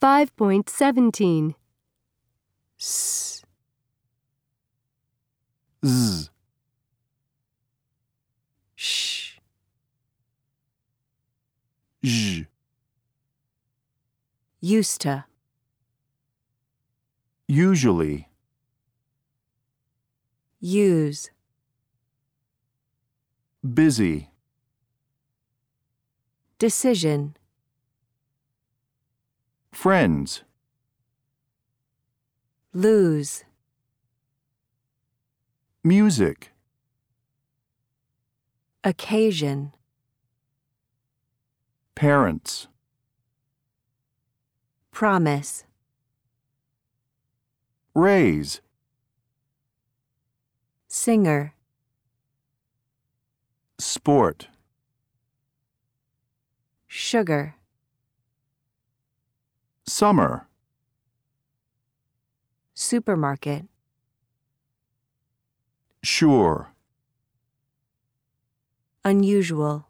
5.17. s, z, sh, zh, used to, usually, use, busy, decision, friends, lose, music, occasion, parents, promise, raise, singer, sport, sugar, summer, supermarket, sure, unusual,